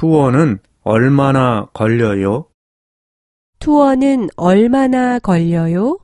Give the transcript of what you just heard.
투어는 얼마나 걸려요? 투어는 얼마나 걸려요?